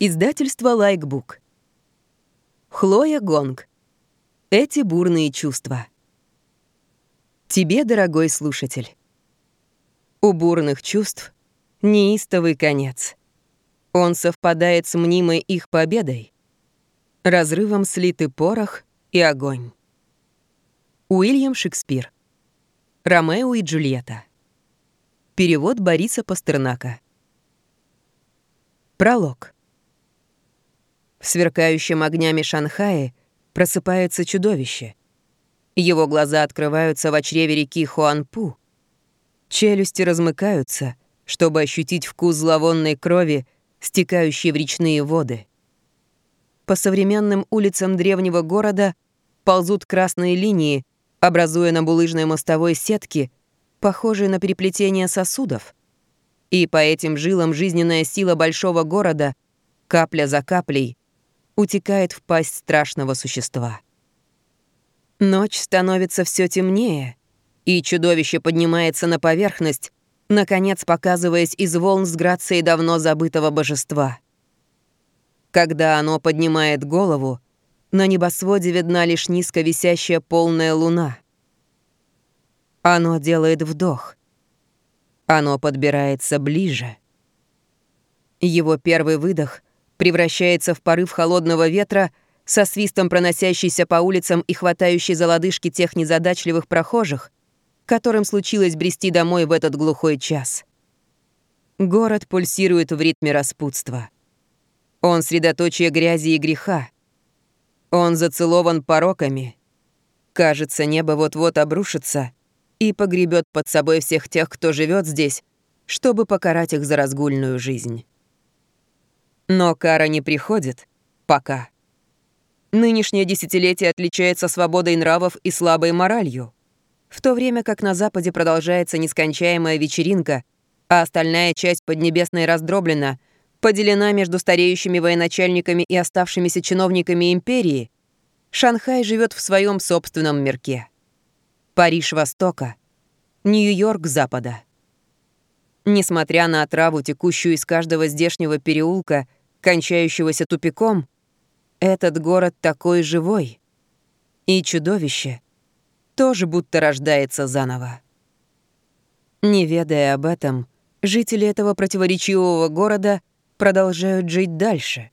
Издательство «Лайкбук». Хлоя Гонг. Эти бурные чувства. Тебе, дорогой слушатель. У бурных чувств неистовый конец. Он совпадает с мнимой их победой. Разрывом слиты порох и огонь. Уильям Шекспир. Ромео и Джульетта. Перевод Бориса Пастернака. Пролог. В сверкающем огнями Шанхае просыпается чудовище. Его глаза открываются в чреве реки Хуанпу. Челюсти размыкаются, чтобы ощутить вкус зловонной крови, стекающей в речные воды. По современным улицам древнего города ползут красные линии, образуя на булыжной мостовой сетки, похожие на переплетение сосудов. И по этим жилам жизненная сила большого города, капля за каплей, утекает в пасть страшного существа. Ночь становится все темнее, и чудовище поднимается на поверхность, наконец показываясь из волн с грацией давно забытого божества. Когда оно поднимает голову, на небосводе видна лишь низко висящая полная луна. Оно делает вдох. Оно подбирается ближе. Его первый выдох превращается в порыв холодного ветра, со свистом проносящийся по улицам и хватающий за лодыжки тех незадачливых прохожих, которым случилось брести домой в этот глухой час. Город пульсирует в ритме распутства. Он средоточие грязи и греха. Он зацелован пороками. Кажется, небо вот-вот обрушится и погребет под собой всех тех, кто живет здесь, чтобы покарать их за разгульную жизнь. Но кара не приходит. Пока. Нынешнее десятилетие отличается свободой нравов и слабой моралью. В то время как на Западе продолжается нескончаемая вечеринка, а остальная часть Поднебесной раздроблена, поделена между стареющими военачальниками и оставшимися чиновниками империи, Шанхай живет в своем собственном мирке. Париж Востока, Нью-Йорк Запада. Несмотря на отраву, текущую из каждого здешнего переулка — кончающегося тупиком, этот город такой живой. И чудовище тоже будто рождается заново. Не ведая об этом, жители этого противоречивого города продолжают жить дальше.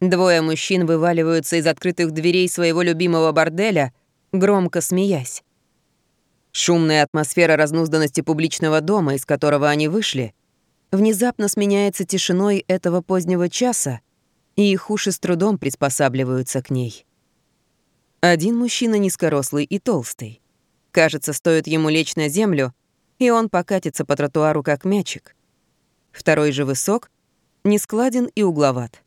Двое мужчин вываливаются из открытых дверей своего любимого борделя, громко смеясь. Шумная атмосфера разнузданности публичного дома, из которого они вышли, внезапно сменяется тишиной этого позднего часа, и их уши с трудом приспосабливаются к ней. Один мужчина низкорослый и толстый. Кажется, стоит ему лечь на землю, и он покатится по тротуару, как мячик. Второй же высок, нескладен и угловат.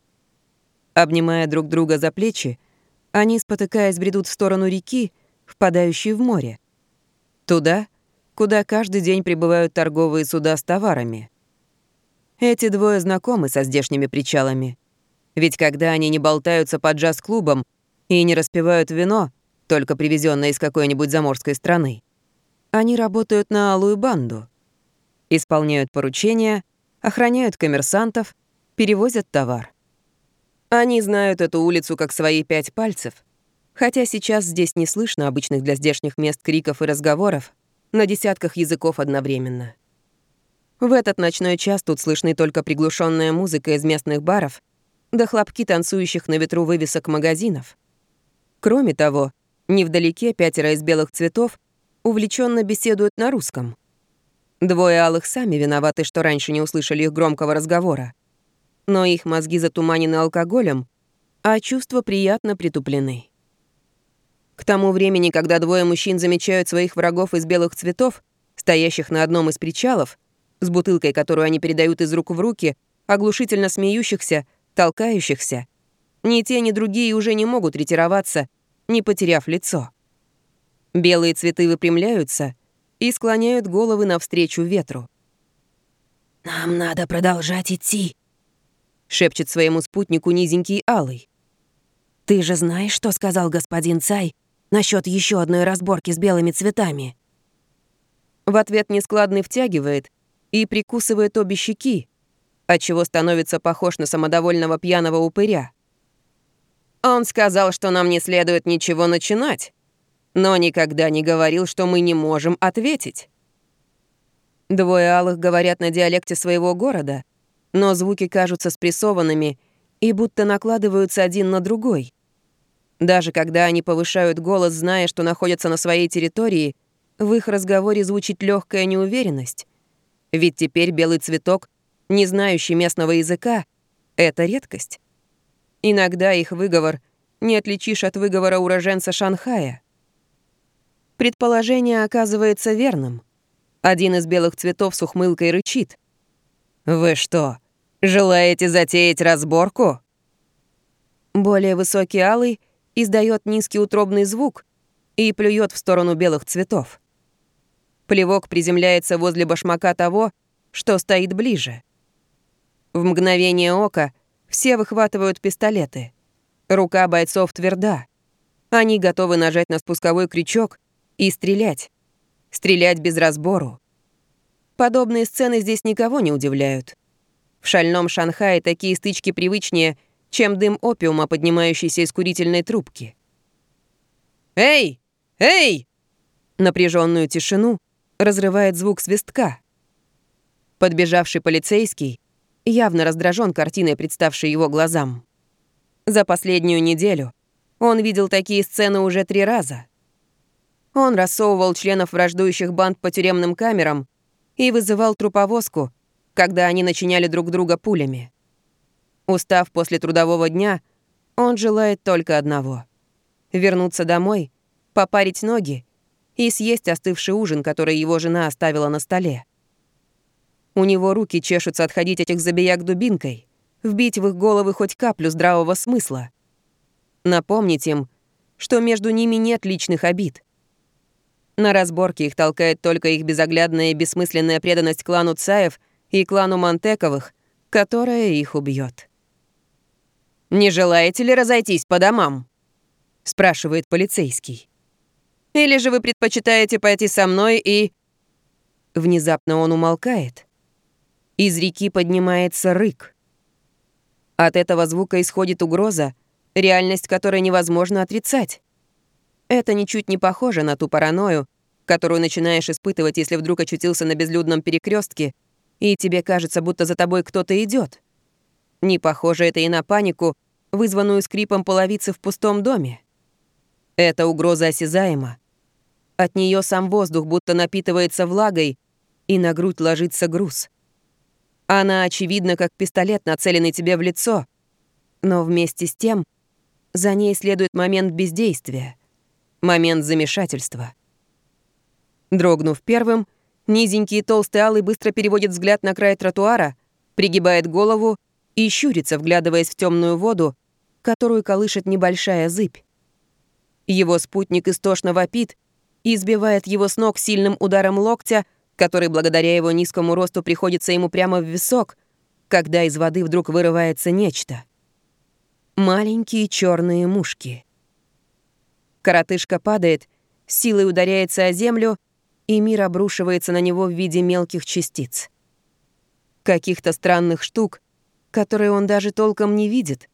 Обнимая друг друга за плечи, они, спотыкаясь, бредут в сторону реки, впадающей в море. Туда, куда каждый день прибывают торговые суда с товарами. Эти двое знакомы со здешними причалами. Ведь когда они не болтаются под джаз-клубом и не распивают вино, только привезенное из какой-нибудь заморской страны, они работают на алую банду. Исполняют поручения, охраняют коммерсантов, перевозят товар. Они знают эту улицу как свои пять пальцев, хотя сейчас здесь не слышно обычных для здешних мест криков и разговоров на десятках языков одновременно. В этот ночной час тут слышны только приглушенная музыка из местных баров да хлопки танцующих на ветру вывесок магазинов. Кроме того, невдалеке пятеро из белых цветов увлеченно беседуют на русском. Двое алых сами виноваты, что раньше не услышали их громкого разговора. Но их мозги затуманены алкоголем, а чувства приятно притуплены. К тому времени, когда двое мужчин замечают своих врагов из белых цветов, стоящих на одном из причалов, с бутылкой, которую они передают из рук в руки, оглушительно смеющихся, толкающихся. Ни те, ни другие уже не могут ретироваться, не потеряв лицо. Белые цветы выпрямляются и склоняют головы навстречу ветру. «Нам надо продолжать идти», — шепчет своему спутнику низенький Алый. «Ты же знаешь, что сказал господин Цай насчет еще одной разборки с белыми цветами?» В ответ нескладный втягивает и прикусывает обе щеки, отчего становится похож на самодовольного пьяного упыря. Он сказал, что нам не следует ничего начинать, но никогда не говорил, что мы не можем ответить. Двое алых говорят на диалекте своего города, но звуки кажутся спрессованными и будто накладываются один на другой. Даже когда они повышают голос, зная, что находятся на своей территории, в их разговоре звучит легкая неуверенность. Ведь теперь белый цветок, не знающий местного языка, — это редкость. Иногда их выговор не отличишь от выговора уроженца Шанхая. Предположение оказывается верным. Один из белых цветов с ухмылкой рычит. «Вы что, желаете затеять разборку?» Более высокий алый издает низкий утробный звук и плюет в сторону белых цветов. Плевок приземляется возле башмака того, что стоит ближе. В мгновение ока все выхватывают пистолеты. Рука бойцов тверда. Они готовы нажать на спусковой крючок и стрелять. Стрелять без разбору. Подобные сцены здесь никого не удивляют. В шальном Шанхае такие стычки привычнее, чем дым опиума, поднимающийся из курительной трубки. «Эй! Эй!» Напряженную тишину разрывает звук свистка. Подбежавший полицейский явно раздражен картиной, представшей его глазам. За последнюю неделю он видел такие сцены уже три раза. Он рассовывал членов враждующих банд по тюремным камерам и вызывал труповозку, когда они начиняли друг друга пулями. Устав после трудового дня, он желает только одного — вернуться домой, попарить ноги и съесть остывший ужин, который его жена оставила на столе. У него руки чешутся отходить этих забияк дубинкой, вбить в их головы хоть каплю здравого смысла. Напомнить им, что между ними нет личных обид. На разборке их толкает только их безоглядная и бессмысленная преданность клану Цаев и клану Монтековых, которая их убьет. «Не желаете ли разойтись по домам?» — спрашивает полицейский. «Или же вы предпочитаете пойти со мной и...» Внезапно он умолкает. Из реки поднимается рык. От этого звука исходит угроза, реальность которой невозможно отрицать. Это ничуть не похоже на ту паранойю, которую начинаешь испытывать, если вдруг очутился на безлюдном перекрестке, и тебе кажется, будто за тобой кто-то идет. Не похоже это и на панику, вызванную скрипом половицы в пустом доме. Эта угроза осязаема. От нее сам воздух будто напитывается влагой, и на грудь ложится груз. Она очевидна, как пистолет, нацеленный тебе в лицо, но вместе с тем за ней следует момент бездействия, момент замешательства. Дрогнув первым, низенький и толстый алый быстро переводит взгляд на край тротуара, пригибает голову и щурится, вглядываясь в темную воду, которую колышет небольшая зыбь. Его спутник истошно вопит и сбивает его с ног сильным ударом локтя, который благодаря его низкому росту приходится ему прямо в висок, когда из воды вдруг вырывается нечто. Маленькие черные мушки. Коротышка падает, силой ударяется о землю, и мир обрушивается на него в виде мелких частиц. Каких-то странных штук, которые он даже толком не видит,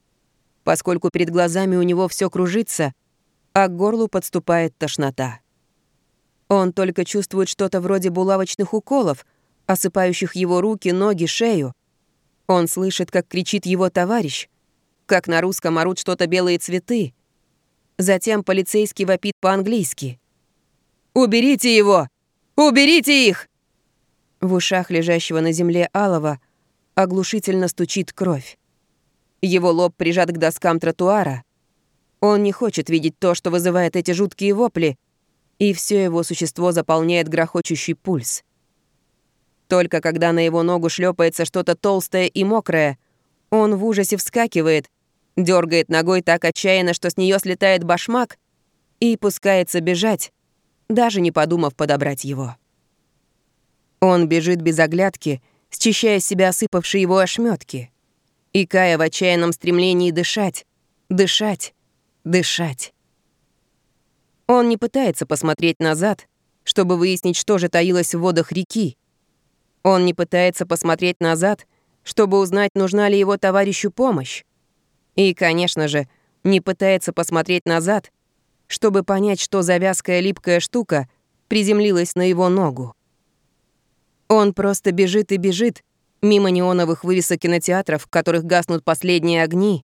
поскольку перед глазами у него все кружится, а к горлу подступает тошнота. Он только чувствует что-то вроде булавочных уколов, осыпающих его руки, ноги, шею. Он слышит, как кричит его товарищ, как на русском орут что-то белые цветы. Затем полицейский вопит по-английски. «Уберите его! Уберите их!» В ушах лежащего на земле Алова оглушительно стучит кровь. Его лоб прижат к доскам тротуара. Он не хочет видеть то, что вызывает эти жуткие вопли, и все его существо заполняет грохочущий пульс. Только когда на его ногу шлепается что-то толстое и мокрое, он в ужасе вскакивает, дергает ногой так отчаянно, что с нее слетает башмак, и пускается бежать, даже не подумав подобрать его. Он бежит без оглядки, счищая с себя осыпавшие его ошметки, и Кая в отчаянном стремлении дышать, дышать, дышать. Он не пытается посмотреть назад, чтобы выяснить, что же таилось в водах реки. Он не пытается посмотреть назад, чтобы узнать, нужна ли его товарищу помощь. И, конечно же, не пытается посмотреть назад, чтобы понять, что завязкая липкая штука приземлилась на его ногу. Он просто бежит и бежит, мимо неоновых вывесок кинотеатров, в которых гаснут последние огни,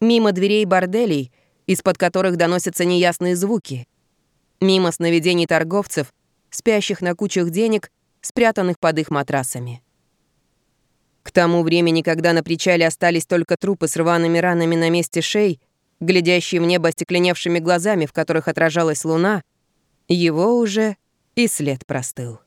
мимо дверей борделей, из-под которых доносятся неясные звуки, мимо сновидений торговцев, спящих на кучах денег, спрятанных под их матрасами. К тому времени, когда на причале остались только трупы с рваными ранами на месте шеи, глядящие в небо остекленевшими глазами, в которых отражалась луна, его уже и след простыл.